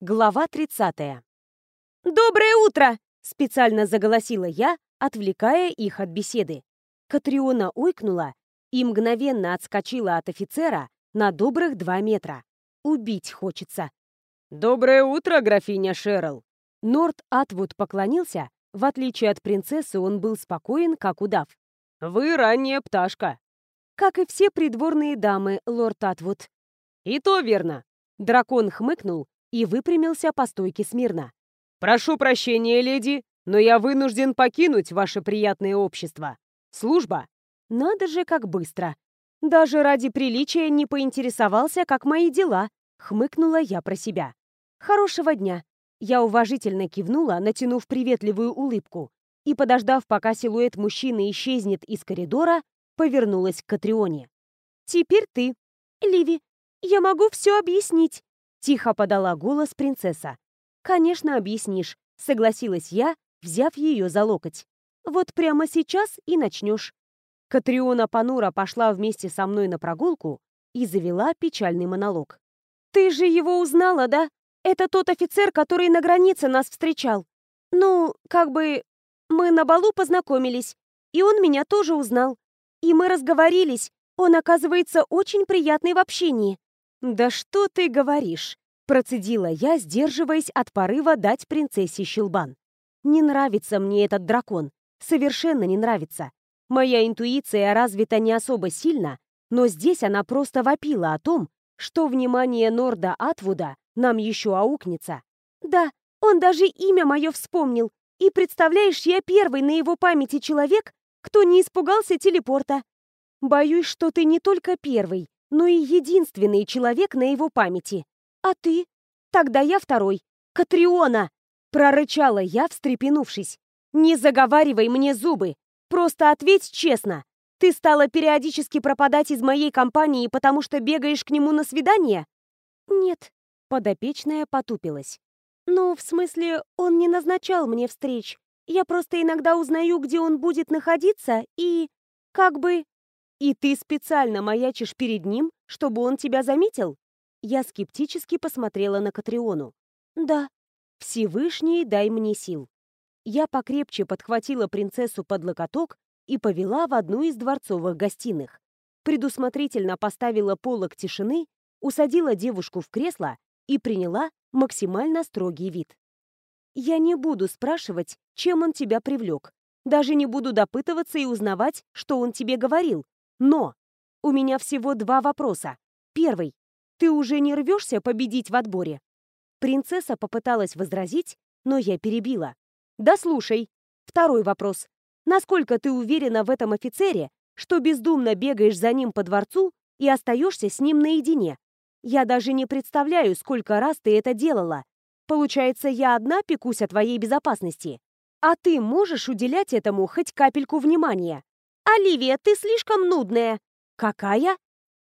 Глава 30. «Доброе утро!» — специально заголосила я, отвлекая их от беседы. Катриона ойкнула и мгновенно отскочила от офицера на добрых два метра. Убить хочется. «Доброе утро, графиня Шерл!» Норт Атвуд поклонился. В отличие от принцессы, он был спокоен, как удав. «Вы ранняя пташка!» Как и все придворные дамы, лорд Атвуд. «И то верно!» Дракон хмыкнул и выпрямился по стойке смирно. «Прошу прощения, леди, но я вынужден покинуть ваше приятное общество. Служба!» Надо же, как быстро. Даже ради приличия не поинтересовался, как мои дела. Хмыкнула я про себя. «Хорошего дня!» Я уважительно кивнула, натянув приветливую улыбку, и, подождав, пока силуэт мужчины исчезнет из коридора, повернулась к Катрионе. «Теперь ты. Ливи, я могу все объяснить!» Тихо подала голос принцесса. «Конечно, объяснишь», — согласилась я, взяв ее за локоть. «Вот прямо сейчас и начнешь». Катриона Панура пошла вместе со мной на прогулку и завела печальный монолог. «Ты же его узнала, да? Это тот офицер, который на границе нас встречал. Ну, как бы... Мы на балу познакомились, и он меня тоже узнал. И мы разговорились. Он, оказывается, очень приятный в общении. «Да что ты говоришь?» – процедила я, сдерживаясь от порыва дать принцессе щелбан. «Не нравится мне этот дракон. Совершенно не нравится. Моя интуиция развита не особо сильно, но здесь она просто вопила о том, что внимание Норда Атвуда нам еще аукнется. Да, он даже имя мое вспомнил. И представляешь, я первый на его памяти человек, кто не испугался телепорта. Боюсь, что ты не только первый, но и единственный человек на его памяти. А ты? Тогда я второй. Катриона!» Прорычала я, встрепенувшись. «Не заговаривай мне зубы! Просто ответь честно. Ты стала периодически пропадать из моей компании, потому что бегаешь к нему на свидание?» «Нет», — подопечная потупилась. «Ну, в смысле, он не назначал мне встреч. Я просто иногда узнаю, где он будет находиться, и... как бы... «И ты специально маячишь перед ним, чтобы он тебя заметил?» Я скептически посмотрела на Катриону. «Да. Всевышний, дай мне сил». Я покрепче подхватила принцессу под локоток и повела в одну из дворцовых гостиных. Предусмотрительно поставила полок тишины, усадила девушку в кресло и приняла максимально строгий вид. «Я не буду спрашивать, чем он тебя привлек. Даже не буду допытываться и узнавать, что он тебе говорил, но у меня всего два вопроса. Первый. Ты уже не рвешься победить в отборе? Принцесса попыталась возразить, но я перебила. Да слушай. Второй вопрос. Насколько ты уверена в этом офицере, что бездумно бегаешь за ним по дворцу и остаешься с ним наедине? Я даже не представляю, сколько раз ты это делала. Получается, я одна пекусь о твоей безопасности. А ты можешь уделять этому хоть капельку внимания? «Оливия, ты слишком нудная». «Какая?»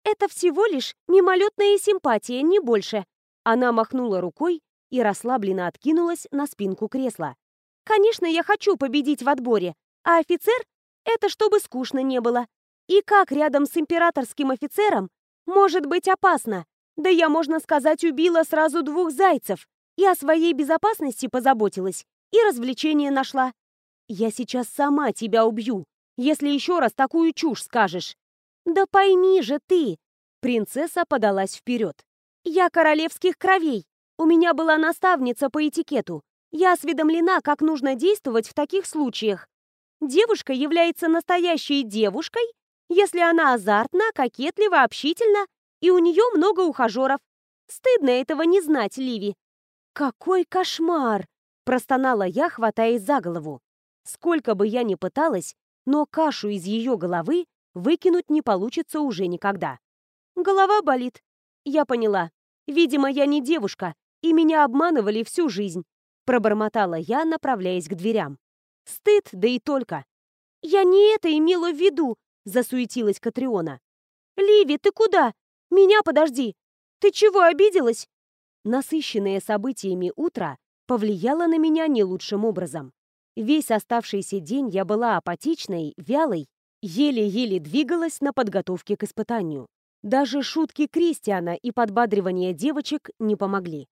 «Это всего лишь мимолетная симпатия, не больше». Она махнула рукой и расслабленно откинулась на спинку кресла. «Конечно, я хочу победить в отборе, а офицер — это чтобы скучно не было. И как рядом с императорским офицером может быть опасно? Да я, можно сказать, убила сразу двух зайцев и о своей безопасности позаботилась, и развлечение нашла. Я сейчас сама тебя убью, если еще раз такую чушь скажешь. Да пойми же ты!» Принцесса подалась вперед. «Я королевских кровей. У меня была наставница по этикету. Я осведомлена, как нужно действовать в таких случаях. Девушка является настоящей девушкой, если она азартна, кокетлива, общительна, и у нее много ухажеров. Стыдно этого не знать, Ливи». «Какой кошмар!» – простонала я, хватаясь за голову. Сколько бы я ни пыталась, но кашу из ее головы выкинуть не получится уже никогда. Голова болит. Я поняла. Видимо, я не девушка, и меня обманывали всю жизнь. Пробормотала я, направляясь к дверям. Стыд, да и только. Я не это имела в виду, засуетилась Катриона. Ливи, ты куда? Меня подожди. Ты чего, обиделась? Насыщенное событиями утро повлияло на меня не лучшим образом. Весь оставшийся день я была апатичной, вялой, еле-еле двигалась на подготовке к испытанию. Даже шутки Кристиана и подбадривание девочек не помогли.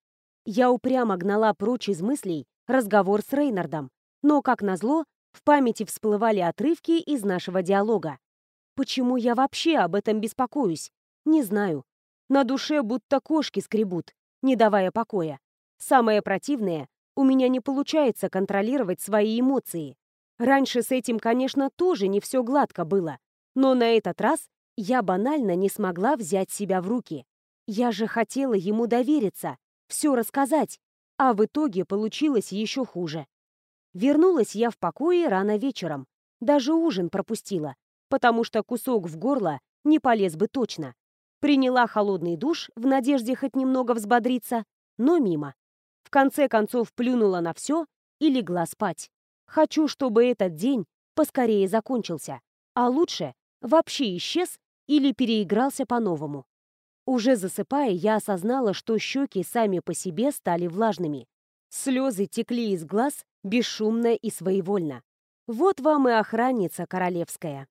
Я упрямо гнала прочь из мыслей разговор с Рейнардом, но, как назло, в памяти всплывали отрывки из нашего диалога. Почему я вообще об этом беспокоюсь? Не знаю. На душе будто кошки скребут, не давая покоя. Самое противное, у меня не получается контролировать свои эмоции. Раньше с этим, конечно, тоже не все гладко было, но на этот раз я банально не смогла взять себя в руки. Я же хотела ему довериться, все рассказать, а в итоге получилось еще хуже. Вернулась я в покое рано вечером, даже ужин пропустила, потому что кусок в горло не полез бы точно. Приняла холодный душ в надежде хоть немного взбодриться, но мимо. В конце концов плюнула на все и легла спать. Хочу, чтобы этот день поскорее закончился, а лучше вообще исчез или переигрался по-новому. Уже засыпая, я осознала, что щеки сами по себе стали влажными. Слезы текли из глаз бесшумно и своевольно. Вот вам и охранница королевская.